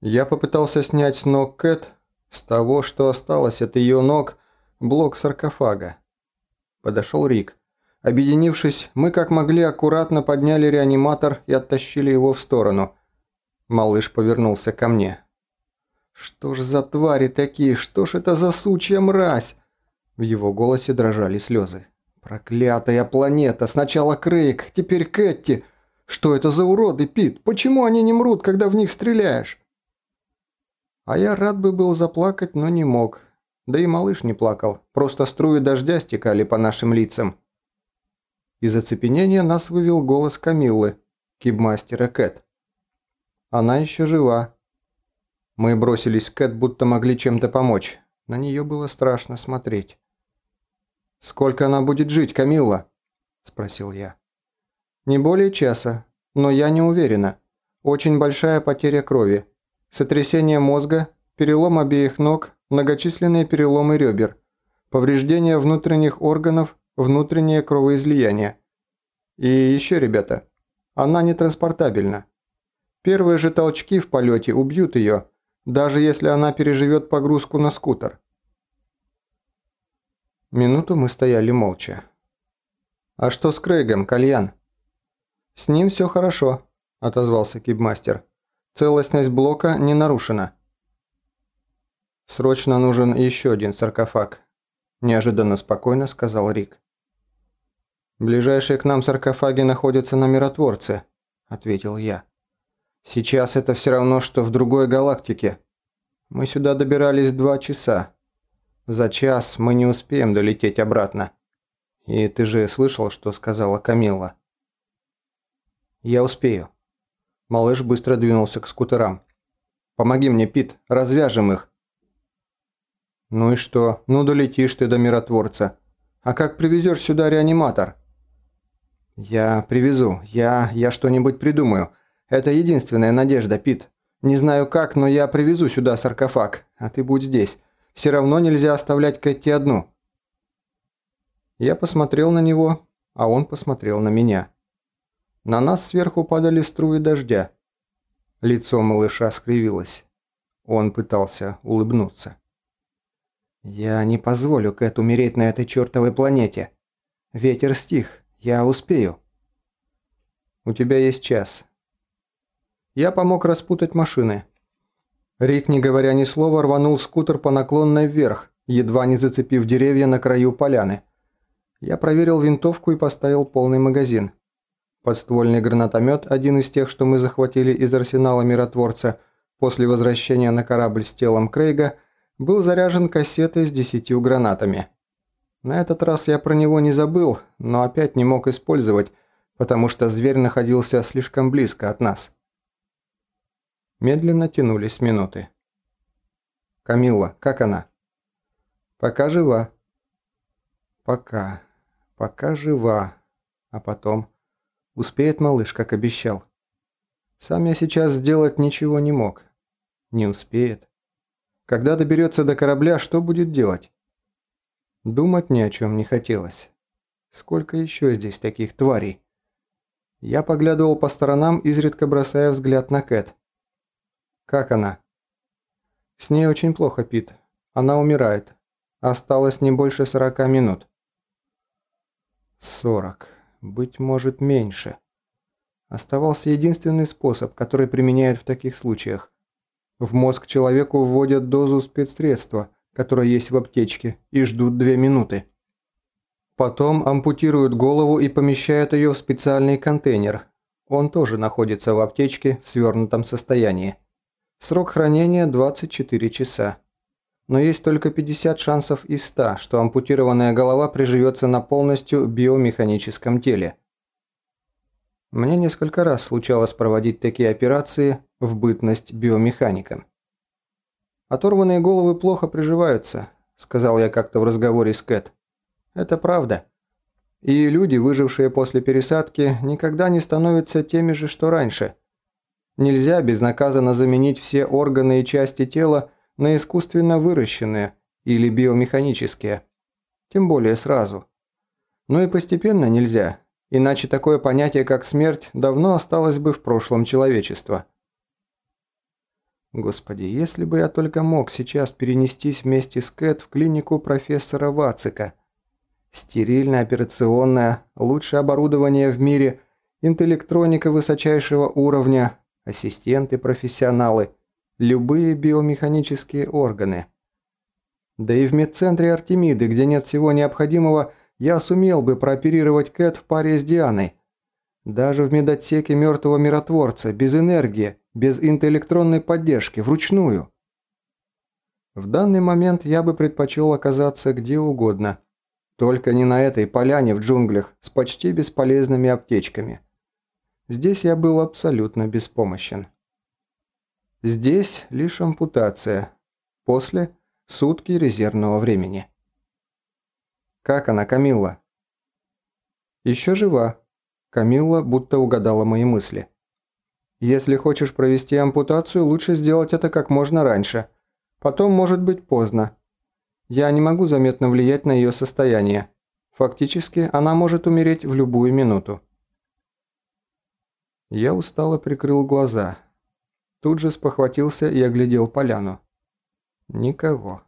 Я попытался снять с ног Кэт, с того, что осталось от ее ног, блок саркофага. Подошел Рик. Объединившись, мы как могли аккуратно подняли реаниматор и оттащили его в сторону. Малыш повернулся ко мне. «Что ж за твари такие? Что ж это за сучья мразь?» В его голосе дрожали слезы. «Проклятая планета! Сначала Крейг, теперь Кэтти! Что это за уроды, Пит? Почему они не мрут, когда в них стреляешь?» А я рад бы был заплакать, но не мог. Да и малыш не плакал, просто струи дождя стекали по нашим лицам. Из оцепенения нас вывел голос Камиллы, кибмастера Кэт. Она еще жива. Мы бросились к Кэт, будто могли чем-то помочь. На нее было страшно смотреть. «Сколько она будет жить, Камилла?» – спросил я. «Не более часа, но я не уверена. Очень большая потеря крови. Сотрясение мозга, перелом обеих ног, многочисленные переломы ребер, повреждение внутренних органов, внутреннее кровоизлияние. И еще, ребята, она не транспортабельна. Первые же толчки в полете убьют ее, даже если она переживет погрузку на скутер. Минуту мы стояли молча. «А что с Крейгом, Кальян?» «С ним все хорошо», – отозвался кибмастер. «Целостность блока не нарушена». «Срочно нужен еще один саркофаг», – неожиданно спокойно сказал Рик. «Ближайшие к нам саркофаги находятся на миротворце», – ответил я. «Сейчас это все равно, что в другой галактике. Мы сюда добирались два часа. За час мы не успеем долететь обратно. И ты же слышал, что сказала Камилла?» «Я успею». Малыш быстро двинулся к скутерам. «Помоги мне, Пит, развяжем их». «Ну и что? Ну долетишь ты до миротворца. А как привезешь сюда реаниматор?» «Я привезу. Я... я что-нибудь придумаю. Это единственная надежда, Пит. Не знаю как, но я привезу сюда саркофаг, а ты будь здесь. Все равно нельзя оставлять Кэти одну». Я посмотрел на него, а он посмотрел на меня. На нас сверху падали струи дождя. Лицо малыша скривилось. Он пытался улыбнуться. «Я не позволю Кэт умереть на этой чертовой планете. Ветер стих, я успею». «У тебя есть час». Я помог распутать машины. Рик, не говоря ни слова, рванул скутер по наклонной вверх, едва не зацепив деревья на краю поляны. Я проверил винтовку и поставил полный магазин. Подствольный гранатомет, один из тех, что мы захватили из арсенала миротворца после возвращения на корабль с телом Крейга – был заряжен кассетой с десятью гранатами. На этот раз я про него не забыл, но опять не мог использовать, потому что зверь находился слишком близко от нас. Медленно тянулись минуты. «Камилла, как она?» «Пока жива». «Пока. Пока жива. А потом...» «Успеет малыш, как обещал». «Сам я сейчас сделать ничего не мог. Не успеет». Когда доберется до корабля, что будет делать? Думать ни о чем не хотелось. Сколько еще здесь таких тварей? Я поглядывал по сторонам, изредка бросая взгляд на Кэт. Как она? С ней очень плохо, Пит. Она умирает. Осталось не больше сорока минут. Сорок. Быть может, меньше. Оставался единственный способ, который применяют в таких случаях. В мозг человеку вводят дозу спецсредства, которое есть в аптечке, и ждут две минуты. Потом ампутируют голову и помещают ее в специальный контейнер. Он тоже находится в аптечке в свернутом состоянии. Срок хранения 24 часа. Но есть только 50 шансов из 100, что ампутированная голова приживется на полностью биомеханическом теле. Мне несколько раз случалось проводить такие операции в бытность биомехаником. «Оторванные головы плохо приживаются», – сказал я как-то в разговоре с Кэт. «Это правда. И люди, выжившие после пересадки, никогда не становятся теми же, что раньше. Нельзя безнаказанно заменить все органы и части тела на искусственно выращенные или биомеханические. Тем более сразу. Но и постепенно нельзя, Иначе такое понятие, как смерть, давно осталось бы в прошлом человечества. Господи, если бы я только мог сейчас перенестись вместе с Кэт в клинику профессора Вацика. Стерильная операционная, лучшее оборудование в мире, интеллектроника высочайшего уровня, ассистенты-профессионалы, любые биомеханические органы. Да и в медцентре Артемиды, где нет всего необходимого, я сумел бы прооперировать Кэт в паре с Дианой. Даже в медотсеке мертвого миротворца, без энергии, без интеллектронной поддержки, вручную. В данный момент я бы предпочел оказаться где угодно. Только не на этой поляне в джунглях с почти бесполезными аптечками. Здесь я был абсолютно беспомощен. Здесь лишь ампутация. После – сутки резервного времени. «Как она, Камилла?» «Еще жива». Камилла будто угадала мои мысли. «Если хочешь провести ампутацию, лучше сделать это как можно раньше. Потом может быть поздно. Я не могу заметно влиять на ее состояние. Фактически, она может умереть в любую минуту». Я устало прикрыл глаза. Тут же спохватился и оглядел поляну. Никого.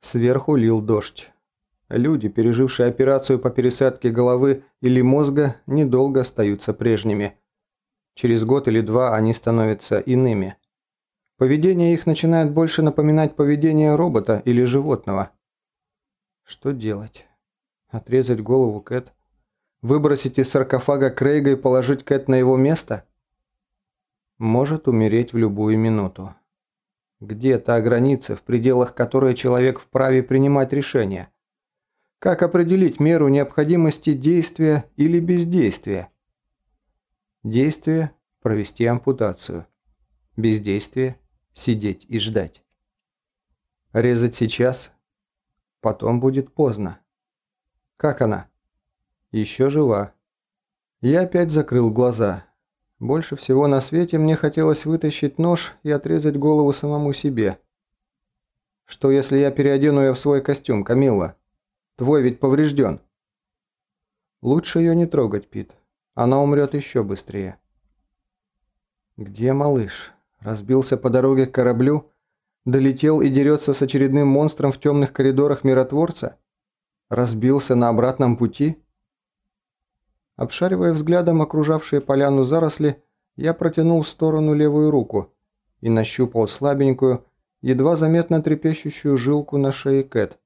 Сверху лил дождь. Люди, пережившие операцию по пересадке головы или мозга, недолго остаются прежними. Через год или два они становятся иными. Поведение их начинает больше напоминать поведение робота или животного. Что делать? Отрезать голову Кэт? Выбросить из саркофага Крейга и положить Кэт на его место? Может умереть в любую минуту. Где та граница, в пределах которой человек вправе принимать решения? Как определить меру необходимости действия или бездействия? Действие – провести ампутацию. Бездействие – сидеть и ждать. Резать сейчас? Потом будет поздно. Как она? Еще жива. Я опять закрыл глаза. Больше всего на свете мне хотелось вытащить нож и отрезать голову самому себе. Что если я переодену ее в свой костюм, Камилла? Твой ведь поврежден. Лучше ее не трогать, Пит. Она умрет еще быстрее. Где малыш? Разбился по дороге к кораблю? Долетел и дерется с очередным монстром в темных коридорах миротворца? Разбился на обратном пути? Обшаривая взглядом окружавшие поляну заросли, я протянул в сторону левую руку и нащупал слабенькую, едва заметно трепещущую жилку на шее Кэт.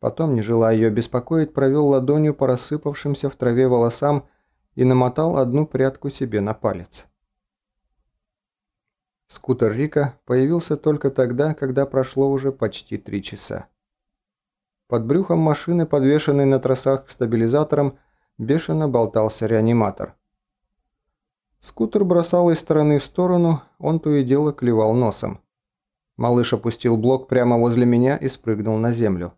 Потом, не желая ее беспокоить, провел ладонью по рассыпавшимся в траве волосам и намотал одну прядку себе на палец. Скутер Рика появился только тогда, когда прошло уже почти три часа. Под брюхом машины, подвешенной на тросах к стабилизаторам, бешено болтался реаниматор. Скутер бросал из стороны в сторону, он то и дело клевал носом. Малыш опустил блок прямо возле меня и спрыгнул на землю.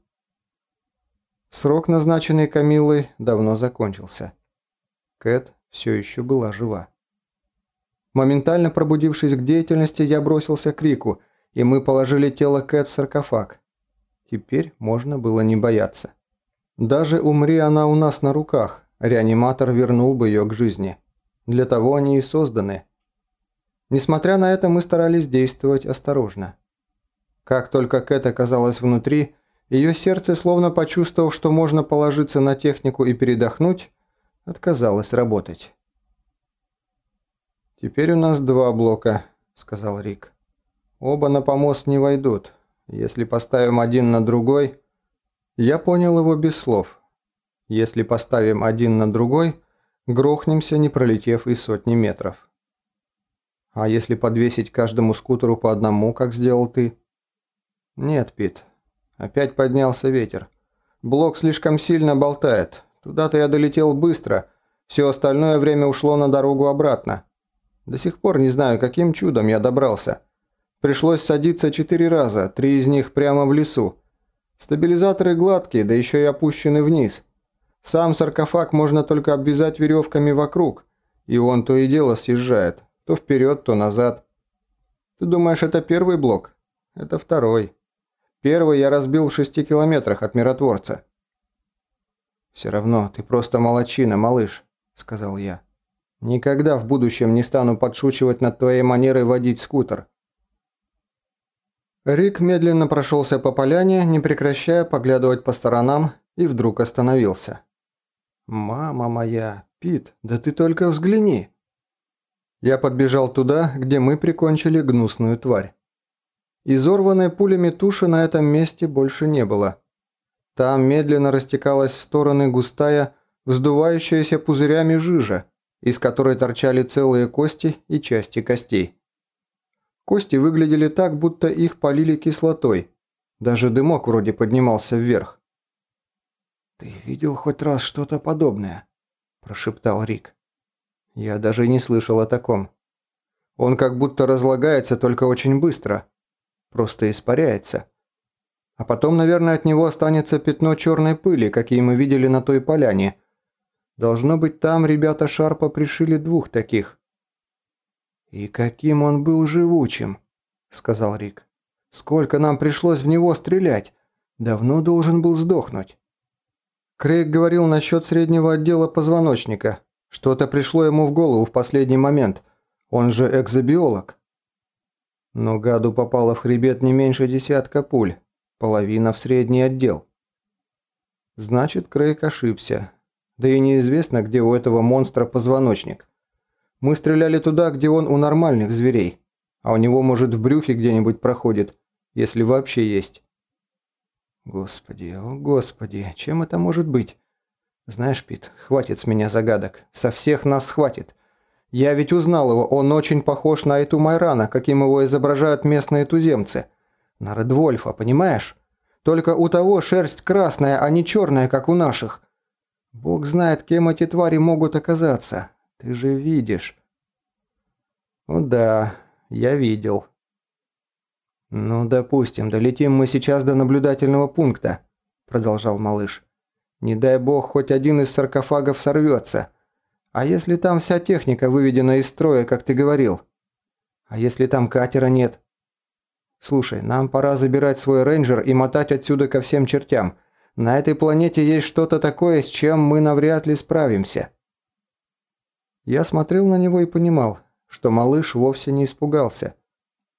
Срок, назначенный Камиллой, давно закончился. Кэт все еще была жива. Моментально пробудившись к деятельности, я бросился к Рику, и мы положили тело Кэт в саркофаг. Теперь можно было не бояться. Даже умри она у нас на руках, реаниматор вернул бы ее к жизни. Для того они и созданы. Несмотря на это, мы старались действовать осторожно. Как только Кэт оказалась внутри, ее сердце, словно почувствовав, что можно положиться на технику и передохнуть, отказалось работать. «Теперь у нас два блока», – сказал Рик. «Оба на помост не войдут. Если поставим один на другой...» Я понял его без слов. «Если поставим один на другой, грохнемся, не пролетев и сотни метров». «А если подвесить каждому скутеру по одному, как сделал ты?» «Нет, Пит, Опять поднялся ветер. Блок слишком сильно болтает. Туда-то я долетел быстро. Все остальное время ушло на дорогу обратно. До сих пор не знаю, каким чудом я добрался. Пришлось садиться четыре раза, три из них прямо в лесу. Стабилизаторы гладкие, да еще и опущены вниз. Сам саркофаг можно только обвязать веревками вокруг, и он то и дело съезжает, то вперед, то назад. Ты думаешь, это первый блок? Это второй. Первый я разбил в шести километрах от миротворца. «Все равно, ты просто молочина, малыш», – сказал я. «Никогда в будущем не стану подшучивать над твоей манерой водить скутер. Рик медленно прошелся по поляне, не прекращая поглядывать по сторонам, и вдруг остановился. «Мама моя, Пит, да ты только взгляни!» Я подбежал туда, где мы прикончили гнусную тварь. Изорванной пулями туши на этом месте больше не было. Там медленно растекалась в стороны густая, вздувающаяся пузырями жижа, из которой торчали целые кости и части костей. Кости выглядели так, будто их полили кислотой. Даже дымок вроде поднимался вверх. «Ты видел хоть раз что-то подобное?» – прошептал Рик. Я даже не слышал о таком. Он как будто разлагается, только очень быстро. Просто испаряется. А потом, наверное, от него останется пятно черной пыли, какие мы видели на той поляне. Должно быть, там ребята Шарпа пришили двух таких. «И каким он был живучим», — сказал Рик. «Сколько нам пришлось в него стрелять? Давно должен был сдохнуть». Крейг говорил насчет среднего отдела позвоночника. Что-то пришло ему в голову в последний момент. Он же экзобиолог. Но гаду попало в хребет не меньше десятка пуль. Половина в средний отдел. Значит, Крейг ошибся. Да и неизвестно, где у этого монстра позвоночник. Мы стреляли туда, где он у нормальных зверей, а у него, может, в брюхе где-нибудь проходит, если вообще есть. Господи, о господи, чем это может быть? Знаешь, Пит, хватит с меня загадок. Со всех нас хватит. Я ведь узнал его, он очень похож на эту Майрана, каким его изображают местные туземцы. На Редвольфа, понимаешь? Только у того шерсть красная, а не черная, как у наших. Бог знает, кем эти твари могут оказаться. Ты же видишь». «О да, я видел». «Ну, допустим, долетим мы сейчас до наблюдательного пункта», – продолжал малыш. «Не дай бог, хоть один из саркофагов сорвется. А если там вся техника выведена из строя, как ты говорил? А если там катера нет? Слушай, нам пора забирать свой рейнджер и мотать отсюда ко всем чертям. На этой планете есть что-то такое, с чем мы навряд ли справимся». Я смотрел на него и понимал, что малыш вовсе не испугался.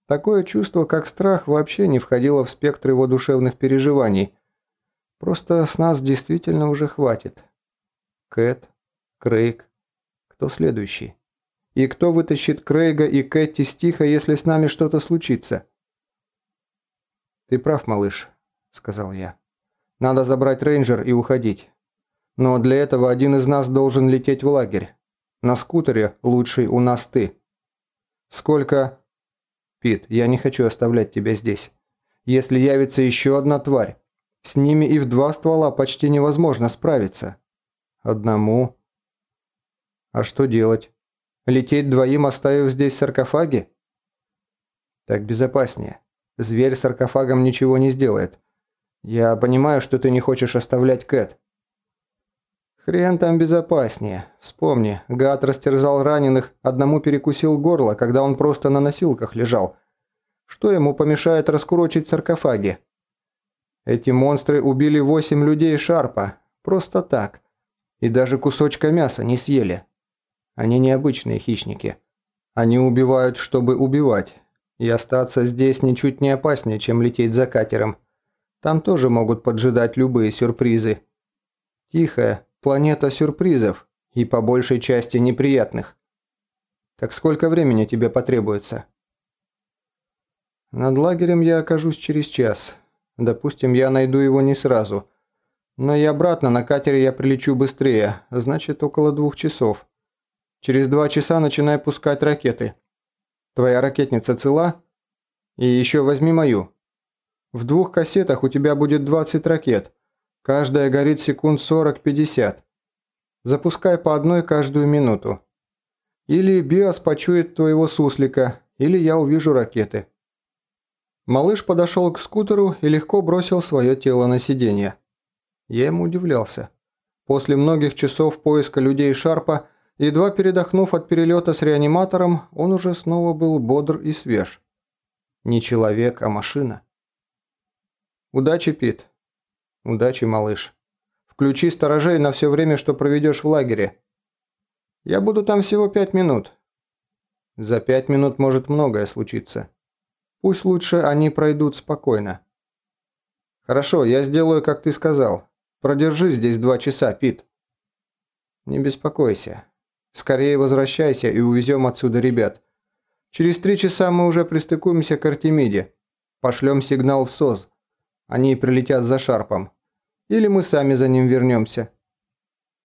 Такое чувство, как страх, вообще не входило в спектр его душевных переживаний. Просто с нас действительно уже хватит. Кэт, Крейг. Кто следующий? И кто вытащит Крейга и Кэти с тихо, если с нами что-то случится? «Ты прав, малыш», — сказал я. «Надо забрать рейнджер и уходить. Но для этого один из нас должен лететь в лагерь. На скутере лучший у нас ты. Сколько... Пит, я не хочу оставлять тебя здесь. Если явится еще одна тварь, с ними и в два ствола почти невозможно справиться. Одному... А что делать? Лететь двоим, оставив здесь саркофаги? Так безопаснее. Зверь саркофагом ничего не сделает. Я понимаю, что ты не хочешь оставлять Кэт. Хрен там безопаснее. Вспомни, гад растерзал раненых, одному перекусил горло, когда он просто на носилках лежал. Что ему помешает раскурочить саркофаги? Эти монстры убили восемь людей Шарпа. Просто так. И даже кусочка мяса не съели. Они необычные хищники. Они убивают, чтобы убивать. И остаться здесь ничуть не опаснее, чем лететь за катером. Там тоже могут поджидать любые сюрпризы. Тихая, Планета сюрпризов и по большей части неприятных. Так сколько времени тебе потребуется? Над лагерем я окажусь через час. Допустим, я найду его не сразу. Но и обратно на катере я прилечу быстрее, значит около двух часов. Через два часа начинай пускать ракеты. Твоя ракетница цела? И еще возьми мою. В двух кассетах у тебя будет 20 ракет. Каждая горит секунд 40-50. Запускай по одной каждую минуту. Или Биос почует твоего суслика, или я увижу ракеты. Малыш подошел к скутеру и легко бросил свое тело на сиденье. Я ему удивлялся. После многих часов поиска людей Шарпа, едва передохнув от перелета с реаниматором, он уже снова был бодр и свеж. Не человек, а машина. Удачи, Пит. Удачи, малыш. Включи сторожей на все время, что проведешь в лагере. Я буду там всего пять минут. За пять минут может многое случиться. Пусть лучше они пройдут спокойно. Хорошо, я сделаю, как ты сказал. Продержи здесь два часа, Пит. Не беспокойся. Скорее возвращайся и увезем отсюда ребят. Через три часа мы уже пристыкуемся к Артемиде. Пошлем сигнал в СОЗ. Они прилетят за Шарпом. Или мы сами за ним вернемся.